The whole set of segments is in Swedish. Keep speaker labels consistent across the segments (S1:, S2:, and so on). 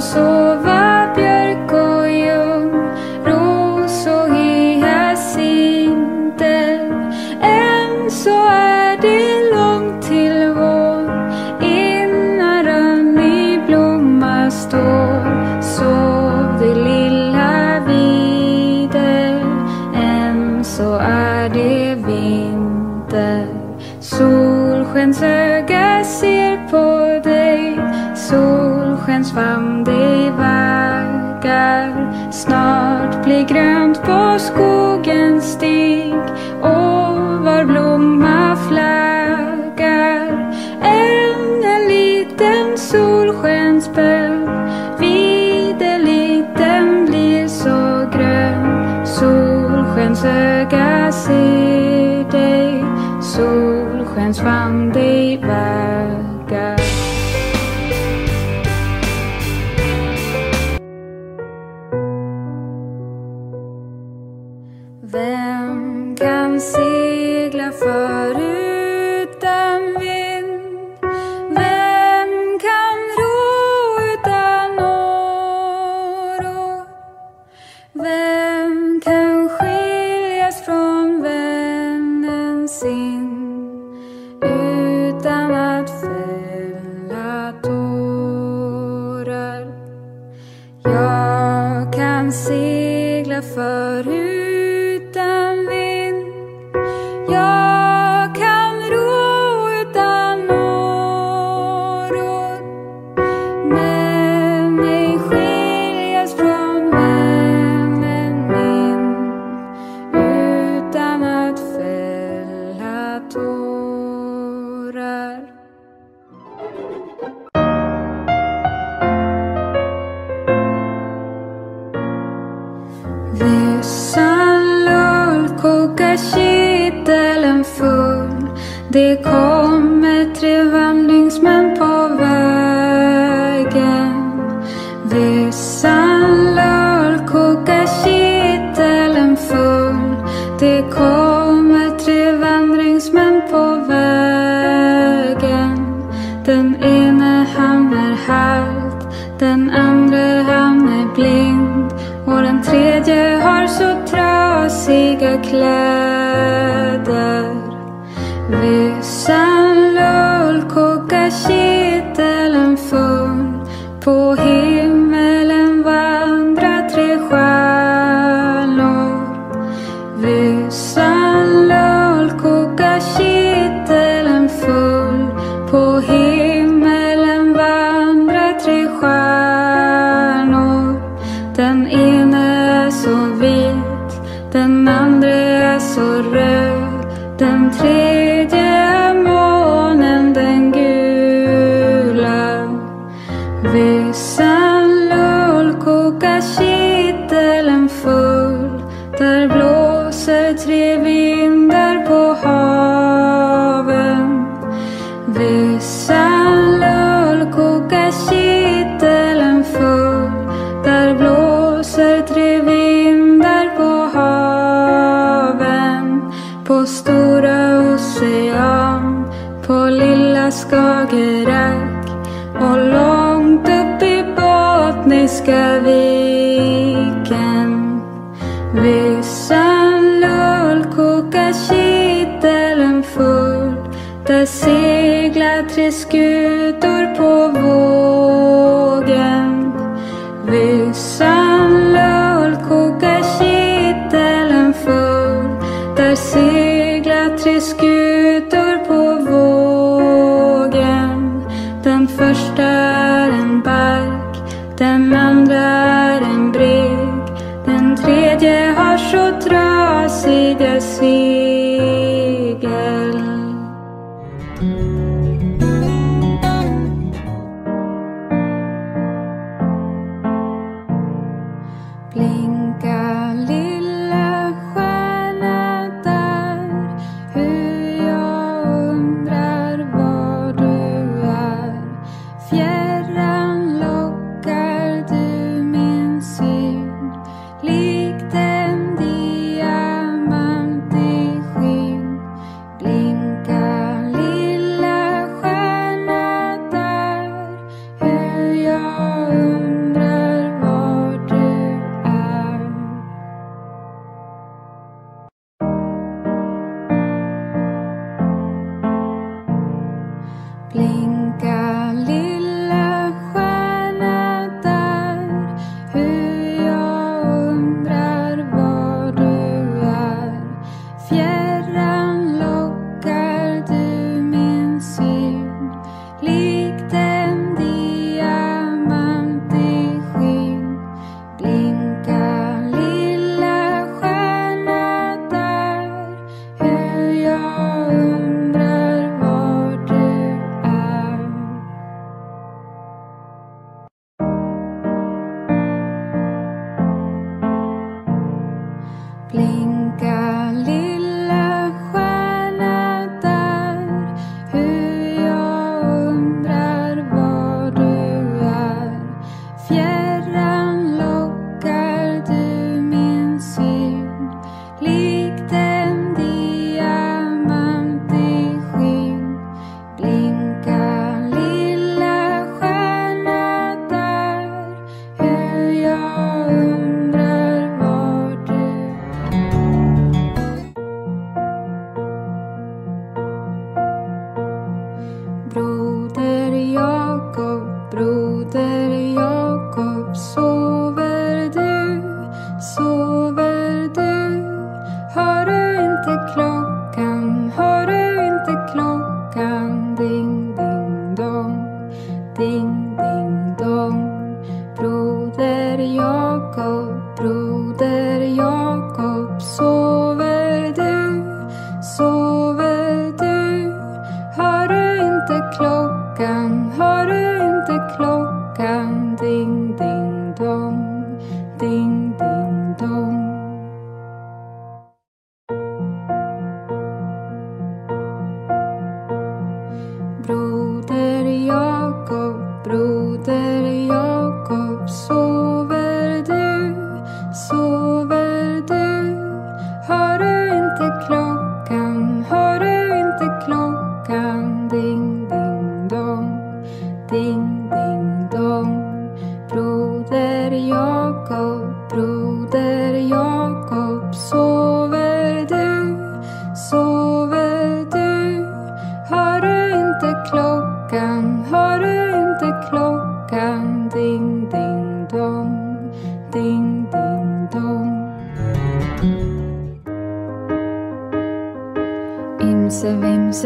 S1: soul. Segla före Kittelen full. Det kommer tre vandringsmän. जुद्रा आसीदसि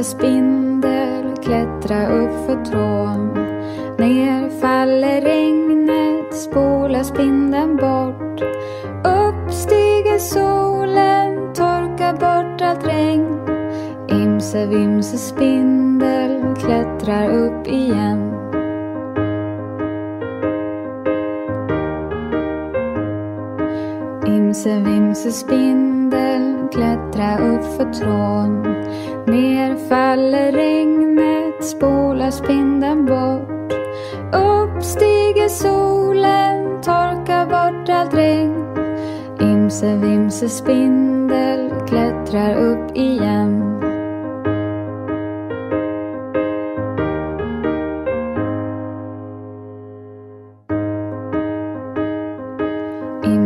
S1: just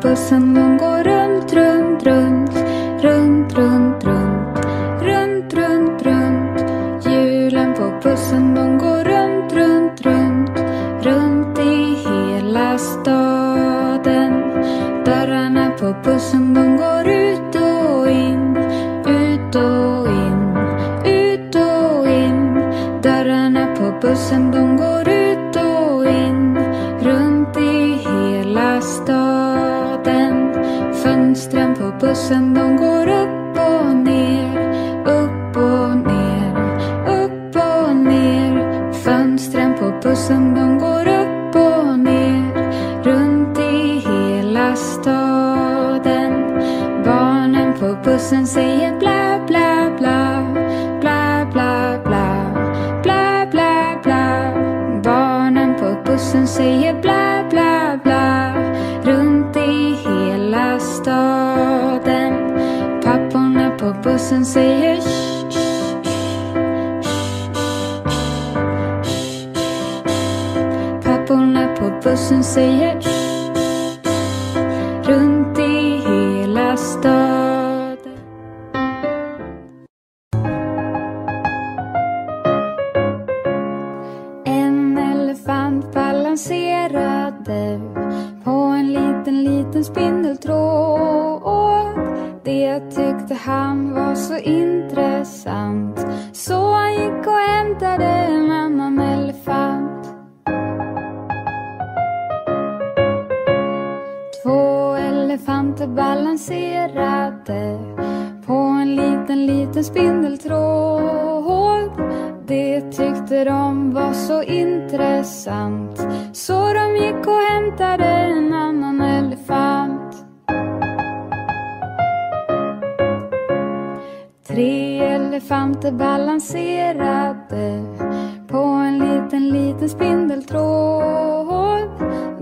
S1: pasando un corazón. up and say it.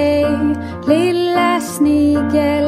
S1: säng, lilla snigel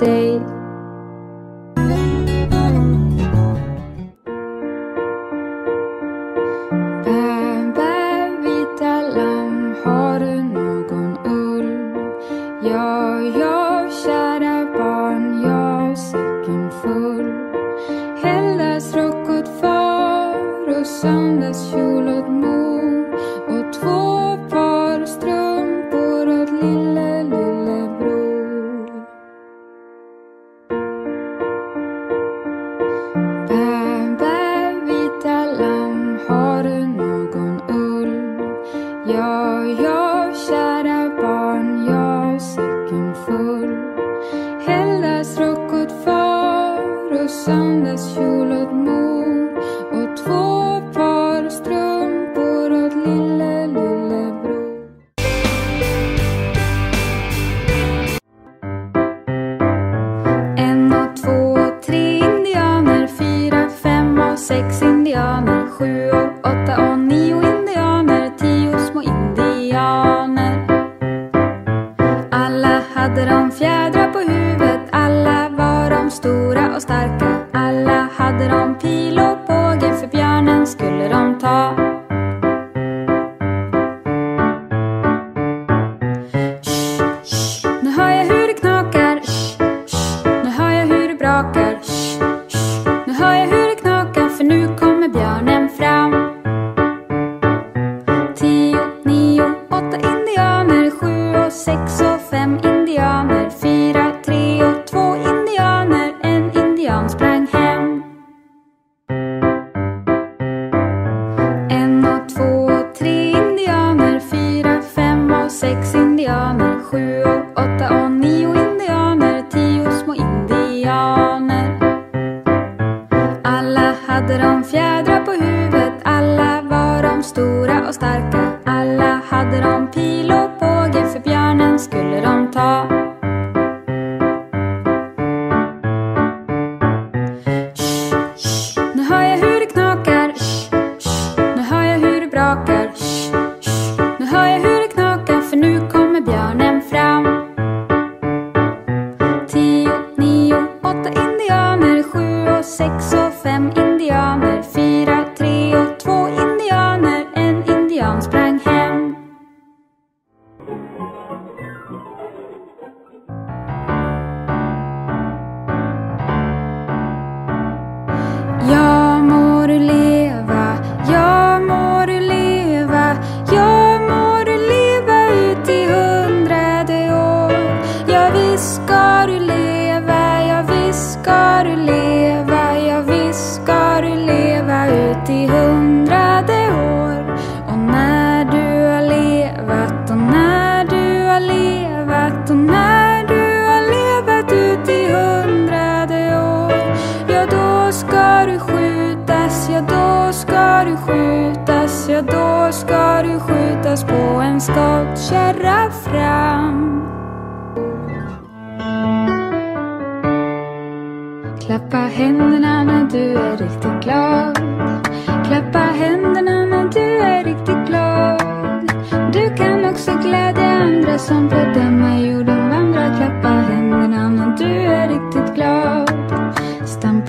S1: day. longtemps ja då ska du skjutas, ja då ska du skjutas på en skottkärra fram. Klappa händerna när du är riktigt glad. Klappa händerna när du är riktigt glad. Du kan också glädja andra som på denna jorden vandrar. Klappa händerna när du är riktigt glad.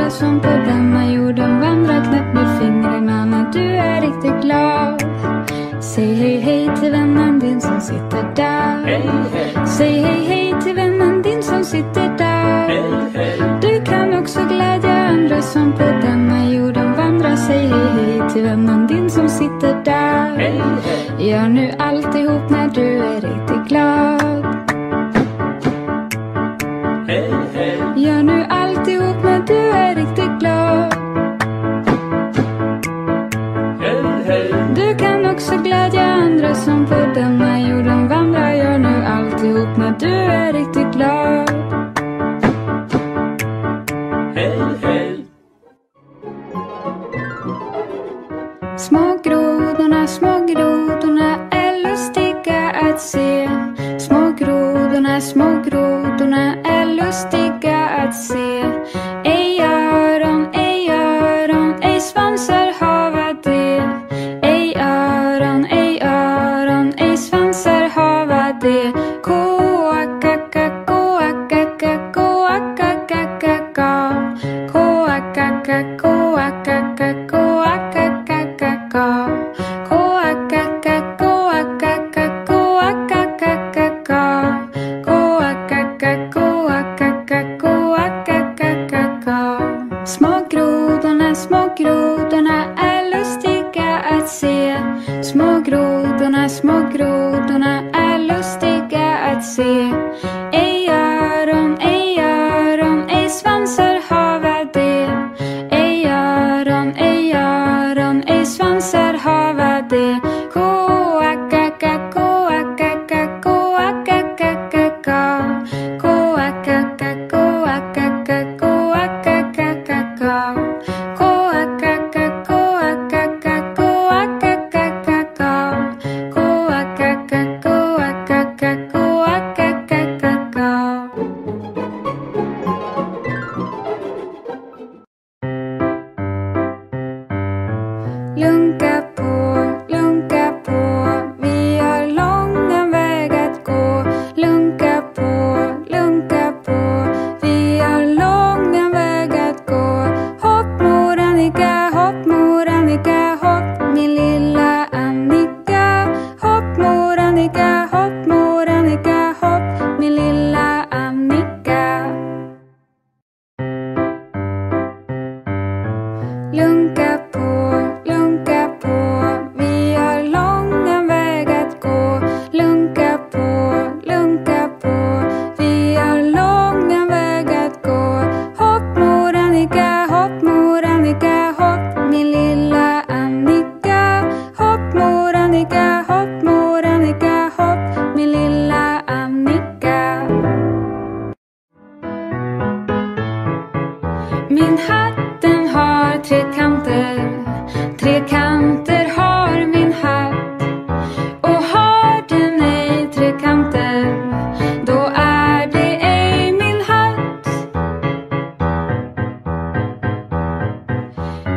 S1: andra som på denna jorden vandrar. Knäpp med fingrarna när du är riktigt glad. Säg hej hej till vännen din som sitter där.
S2: Hej, hej,
S1: Säg hej hej till vännen din som sitter där.
S2: hej.
S1: Du kan också glädja andra som på denna jorden vandrar. Säg hej hej till vännen din som sitter där. Gör nu alltihop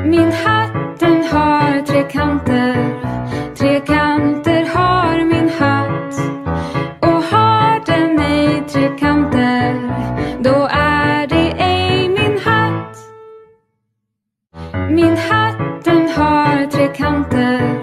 S1: Min hatt den har tre kanter. Tre kanter har min hatt. Och har den ej tre kanter Då är det ej min hatt. Min hatt den har tre kanter.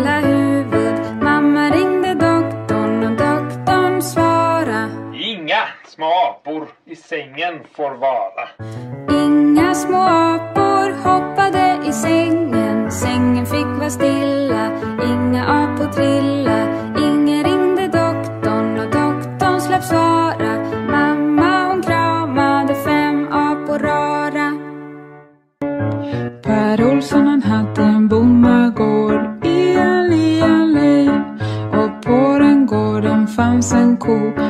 S2: apor i sängen får vara.
S1: Inga små apor hoppade i sängen. Sängen fick vara stilla. Inga apor trilla. Ingen ringde doktorn och doktorn släpp svara. Mamma hon kramade fem apor rara.
S3: Per Olsson han hade en bondagård i en liten. Och på den gården fanns en ko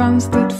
S3: gården fanns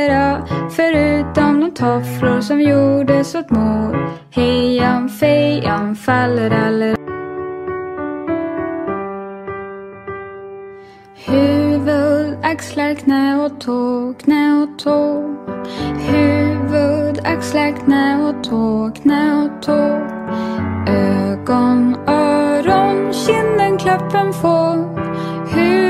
S1: eller Förutom de tofflor som gjordes åt mor. Hejan fejan faller allra Huvud, axlar, knä och tå, knä och tå. Huvud, axlar, knä och tå, knä och tå. Ögon, öron, kinden, klappen får. Huvud,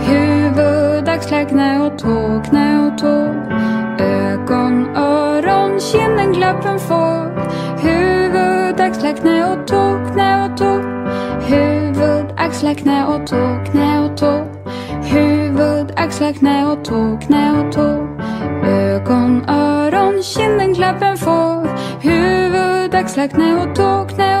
S1: Axlar, knä och tå, knä och tå. Ögon, öron, kinden, klappen får. Huvud, axlar, knä och tå, knä och tå. Huvud, axlar, knä och tå, knä och tå. Huvud, axlar, knä och tå, knä och tå. Ögon, öron, kinden, klappen får. Huvud, axlar, knä och tå, knä och tå.